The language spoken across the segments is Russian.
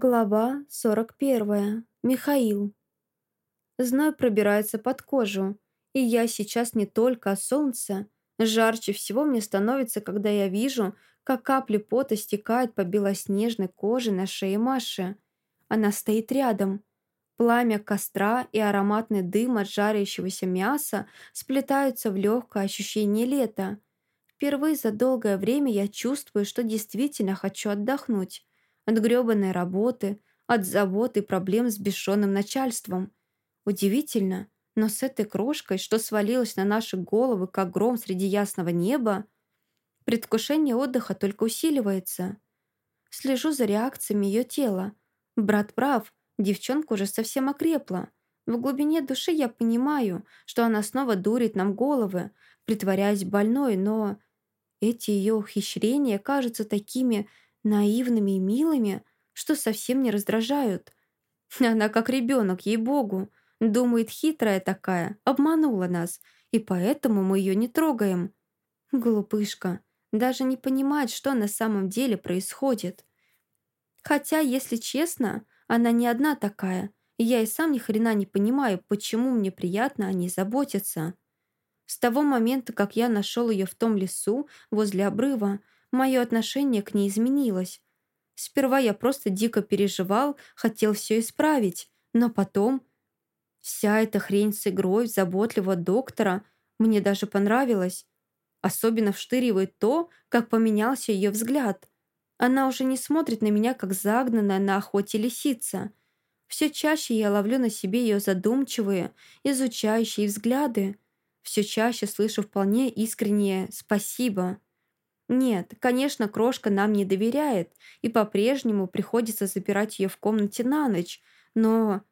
Глава 41. Михаил. Зной пробирается под кожу, и я сейчас не только от солнца. Жарче всего мне становится, когда я вижу, как капли пота стекают по белоснежной коже на шее Маши. Она стоит рядом. Пламя костра и ароматный дым от жарящегося мяса сплетаются в легкое ощущение лета. Впервые за долгое время я чувствую, что действительно хочу отдохнуть от грёбаной работы, от забот и проблем с бешеным начальством. Удивительно, но с этой крошкой, что свалилась на наши головы, как гром среди ясного неба, предвкушение отдыха только усиливается. Слежу за реакциями ее тела. Брат прав, девчонка уже совсем окрепла. В глубине души я понимаю, что она снова дурит нам головы, притворяясь больной, но эти ее ухищрения кажутся такими наивными и милыми, что совсем не раздражают. Она как ребенок, ей-богу. Думает, хитрая такая, обманула нас, и поэтому мы ее не трогаем. Глупышка, даже не понимает, что на самом деле происходит. Хотя, если честно, она не одна такая, я и сам ни хрена не понимаю, почему мне приятно о ней заботиться. С того момента, как я нашел ее в том лесу возле обрыва, мое отношение к ней изменилось. Сперва я просто дико переживал, хотел все исправить, но потом... Вся эта хрень с игрой заботливого доктора мне даже понравилась. Особенно вштыривает то, как поменялся ее взгляд. Она уже не смотрит на меня, как загнанная на охоте лисица. Все чаще я ловлю на себе ее задумчивые, изучающие взгляды. Все чаще слышу вполне искреннее «спасибо». Нет, конечно, крошка нам не доверяет, и по-прежнему приходится запирать ее в комнате на ночь, но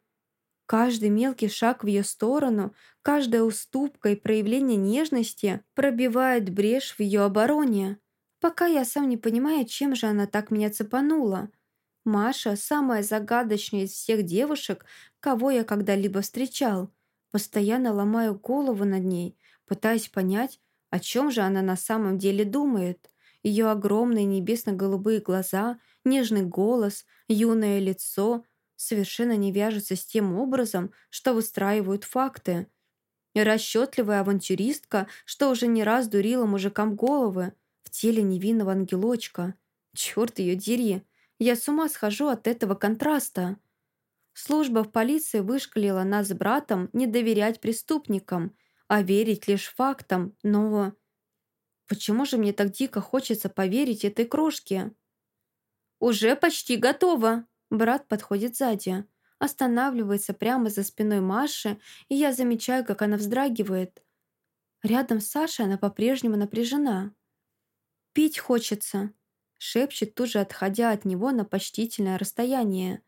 каждый мелкий шаг в ее сторону, каждая уступка и проявление нежности пробивает брешь в ее обороне. Пока я сам не понимаю, чем же она так меня цепанула. Маша – самая загадочная из всех девушек, кого я когда-либо встречал. Постоянно ломаю голову над ней, пытаясь понять, о чем же она на самом деле думает? Ее огромные небесно-голубые глаза, нежный голос, юное лицо совершенно не вяжутся с тем образом, что выстраивают факты. Расчетливая авантюристка, что уже не раз дурила мужикам головы, в теле невинного ангелочка. Черт ее дери, я с ума схожу от этого контраста. Служба в полиции вышкалила нас с братом не доверять преступникам – а верить лишь фактам, но... Почему же мне так дико хочется поверить этой крошке? «Уже почти готово!» Брат подходит сзади, останавливается прямо за спиной Маши, и я замечаю, как она вздрагивает. Рядом с Сашей она по-прежнему напряжена. «Пить хочется», — шепчет, тут же отходя от него на почтительное расстояние.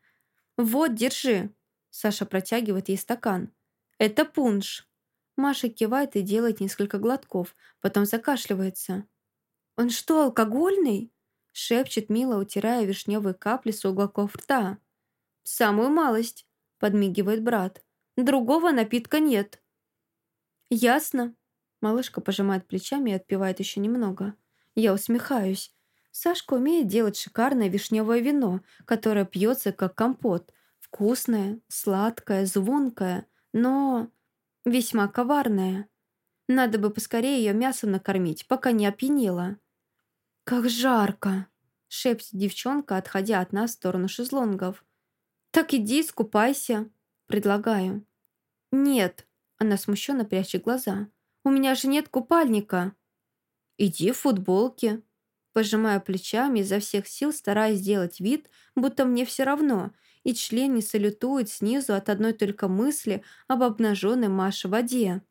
«Вот, держи!» — Саша протягивает ей стакан. «Это пунш!» Маша кивает и делает несколько глотков, потом закашливается. «Он что, алкогольный?» шепчет Мила, утирая вишневые капли с уголков рта. «Самую малость», подмигивает брат. «Другого напитка нет». «Ясно». Малышка пожимает плечами и отпивает еще немного. Я усмехаюсь. Сашка умеет делать шикарное вишневое вино, которое пьется как компот. Вкусное, сладкое, звонкое, но весьма коварная. Надо бы поскорее ее мясом накормить, пока не опьянела. «Как жарко!» — шепчет девчонка, отходя от нас в сторону шезлонгов. «Так иди, искупайся!» — предлагаю. «Нет!» — она смущенно прячет глаза. «У меня же нет купальника!» «Иди в футболке!» Пожимая плечами, изо всех сил стараясь сделать вид, будто мне все равно — и член не салютует снизу от одной только мысли об обнаженной Маше воде.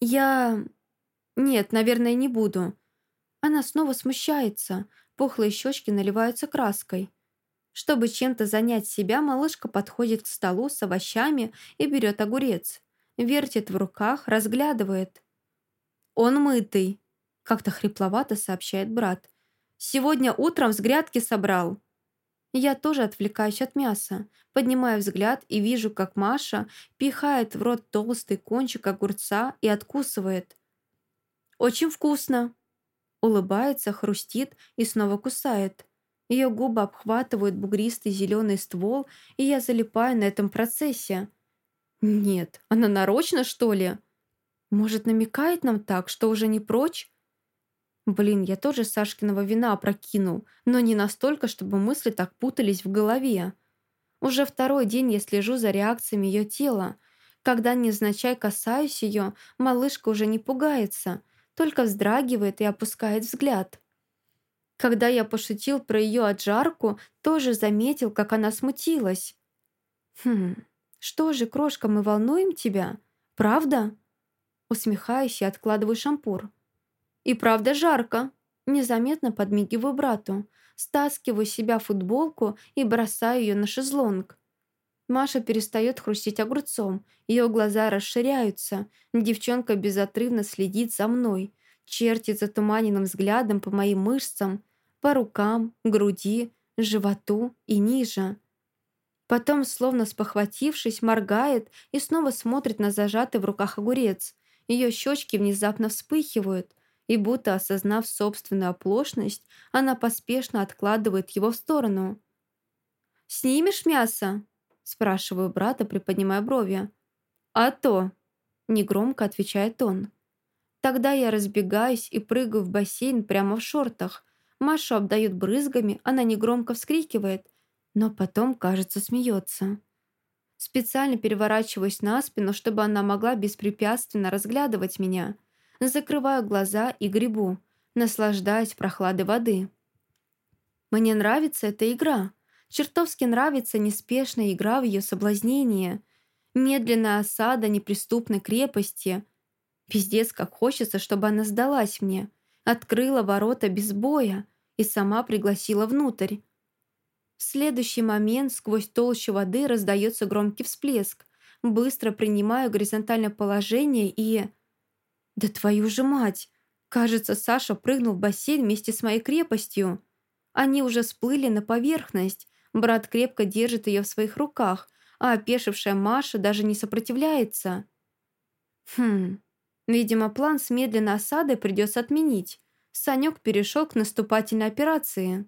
«Я... Нет, наверное, не буду». Она снова смущается, пухлые щечки наливаются краской. Чтобы чем-то занять себя, малышка подходит к столу с овощами и берет огурец. Вертит в руках, разглядывает. «Он мытый», — как-то хрипловато сообщает брат. «Сегодня утром с грядки собрал». Я тоже отвлекаюсь от мяса, поднимаю взгляд и вижу, как Маша пихает в рот толстый кончик огурца и откусывает. «Очень вкусно!» Улыбается, хрустит и снова кусает. Ее губы обхватывают бугристый зеленый ствол, и я залипаю на этом процессе. Нет, она нарочно, что ли? Может, намекает нам так, что уже не прочь? Блин, я тоже Сашкиного вина опрокинул, но не настолько, чтобы мысли так путались в голове. Уже второй день я слежу за реакциями ее тела. Когда незначай касаюсь ее, малышка уже не пугается, только вздрагивает и опускает взгляд. Когда я пошутил про ее отжарку, тоже заметил, как она смутилась. «Хм, что же, крошка, мы волнуем тебя? Правда?» Усмехаюсь и откладываю шампур. «И правда жарко!» Незаметно подмигиваю брату, стаскиваю себя футболку и бросаю ее на шезлонг. Маша перестает хрустеть огурцом, ее глаза расширяются. Девчонка безотрывно следит за мной, чертит затуманенным взглядом по моим мышцам, по рукам, груди, животу и ниже. Потом, словно спохватившись, моргает и снова смотрит на зажатый в руках огурец. Ее щечки внезапно вспыхивают – и будто осознав собственную оплошность, она поспешно откладывает его в сторону. «Снимешь мясо?» – спрашиваю брата, приподнимая брови. «А то!» – негромко отвечает он. Тогда я разбегаюсь и прыгаю в бассейн прямо в шортах. Машу обдают брызгами, она негромко вскрикивает, но потом, кажется, смеется. Специально переворачиваюсь на спину, чтобы она могла беспрепятственно разглядывать меня – закрываю глаза и грибу, наслаждаясь прохладой воды. Мне нравится эта игра. Чертовски нравится неспешная игра в ее соблазнение. Медленная осада неприступной крепости. Пиздец, как хочется, чтобы она сдалась мне. Открыла ворота без боя и сама пригласила внутрь. В следующий момент сквозь толщу воды раздается громкий всплеск. Быстро принимаю горизонтальное положение и... «Да твою же мать! Кажется, Саша прыгнул в бассейн вместе с моей крепостью. Они уже всплыли на поверхность. Брат крепко держит ее в своих руках, а опешившая Маша даже не сопротивляется. Хм, видимо, план с медленной осадой придется отменить. Санек перешел к наступательной операции.